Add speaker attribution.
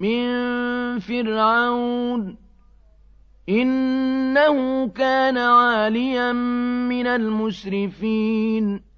Speaker 1: مِن فِرْعَوْنَ إِنَّهُ كَانَ عَالِيًا مِنَ الْمُسْرِفِينَ